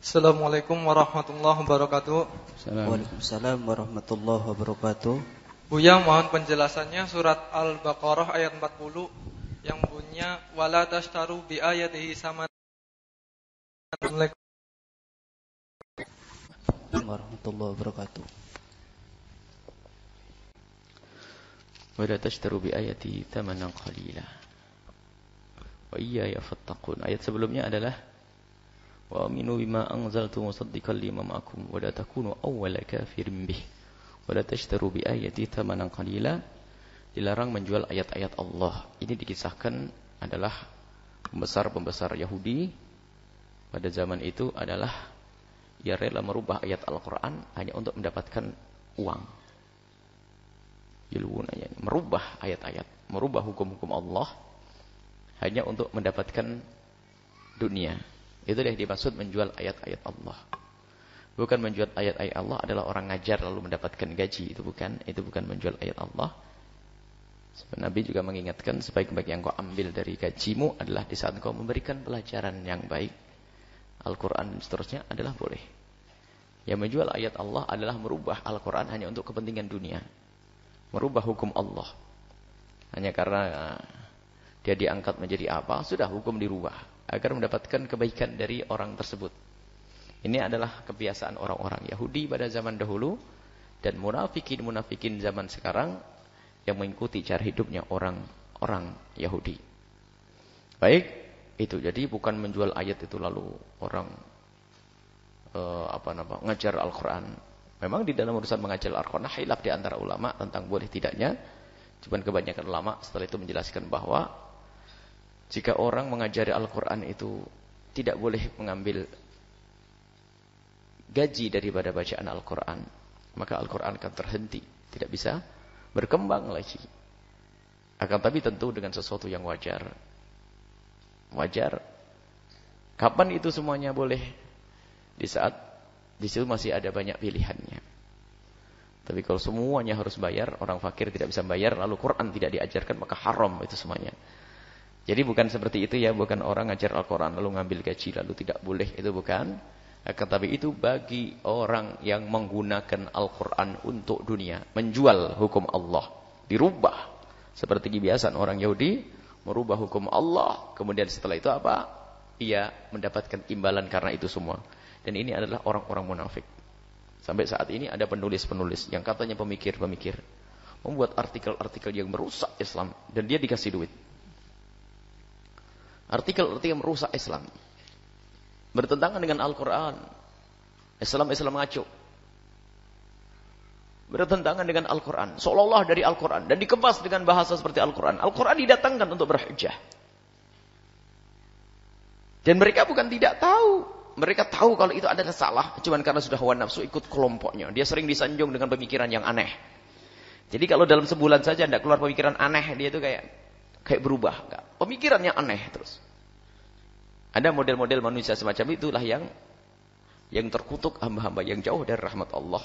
Assalamualaikum warahmatullahi wabarakatuh. Waalaikumsalam warahmatullahi wabarakatuh. Buya mohon penjelasannya surat Al-Baqarah ayat 40 yang bunyinya wala tashtaru bi ayatihi sama warahmatullahi wabarakatuh. Wala tashtaru bi ayatihi thamanan qalila. Wa iyaya fattaqun. Ayat sebelumnya adalah musaddiqan lima ma'akum wa la takunu awwala kafirin bih wa la tashtaru bi ayati thamanan qalila dilarang menjual ayat-ayat Allah. Ini dikisahkan adalah pembesar-pembesar Yahudi pada zaman itu adalah ia rela merubah ayat Al-Quran hanya untuk mendapatkan uang. Merubah ayat-ayat, merubah hukum-hukum Allah hanya untuk mendapatkan dunia. Itu yang dimaksud menjual ayat-ayat Allah. Bukan menjual ayat-ayat Allah adalah orang ngajar lalu mendapatkan gaji, itu bukan. Itu bukan menjual ayat Allah. Nabi juga mengingatkan sebaik-baik yang kau ambil dari gajimu adalah di saat kau memberikan pelajaran yang baik. Al-Quran dan seterusnya adalah boleh. Yang menjual ayat Allah adalah merubah Al-Quran hanya untuk kepentingan dunia merubah hukum Allah. Hanya karena eh, dia diangkat menjadi apa, sudah hukum dirubah agar mendapatkan kebaikan dari orang tersebut. Ini adalah kebiasaan orang-orang Yahudi pada zaman dahulu dan munafikin-munafikin zaman sekarang yang mengikuti cara hidupnya orang-orang Yahudi. Baik, itu jadi bukan menjual ayat itu lalu orang uh, apa nama ngajar Al-Qur'an Memang di dalam urusan mengajar Al-Quran hilaf di antara ulama tentang boleh tidaknya. Cuman kebanyakan ulama setelah itu menjelaskan bahwa jika orang mengajari Al-Quran itu tidak boleh mengambil gaji daripada bacaan Al-Quran. Maka Al-Quran akan terhenti. Tidak bisa berkembang lagi. Akan tapi tentu dengan sesuatu yang wajar. Wajar. Kapan itu semuanya boleh? Di saat di situ masih ada banyak pilihannya. Tapi kalau semuanya harus bayar, orang fakir tidak bisa bayar, lalu Quran tidak diajarkan, maka haram itu semuanya. Jadi bukan seperti itu ya, bukan orang ngajar Al-Quran lalu ngambil gaji lalu tidak boleh, itu bukan. Akan tapi itu bagi orang yang menggunakan Al-Quran untuk dunia, menjual hukum Allah, dirubah. Seperti kebiasaan orang Yahudi, merubah hukum Allah, kemudian setelah itu apa? Ia mendapatkan imbalan karena itu semua. Dan ini adalah orang-orang munafik. Sampai saat ini ada penulis-penulis yang katanya pemikir-pemikir. Membuat artikel-artikel yang merusak Islam. Dan dia dikasih duit. Artikel-artikel merusak Islam. Bertentangan dengan Al-Quran. Islam-Islam ngaco. Bertentangan dengan Al-Quran. Seolah-olah dari Al-Quran. Dan dikemas dengan bahasa seperti Al-Quran. Al-Quran didatangkan untuk berhujah. Dan mereka bukan tidak tahu mereka tahu kalau itu adalah salah, cuman karena sudah hawa nafsu ikut kelompoknya. Dia sering disanjung dengan pemikiran yang aneh. Jadi kalau dalam sebulan saja tidak keluar pemikiran aneh, dia itu kayak kayak berubah. Enggak. Pemikiran yang aneh terus. Ada model-model manusia semacam itulah yang yang terkutuk hamba-hamba yang jauh dari rahmat Allah.